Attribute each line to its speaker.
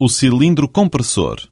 Speaker 1: o cilindro compressor.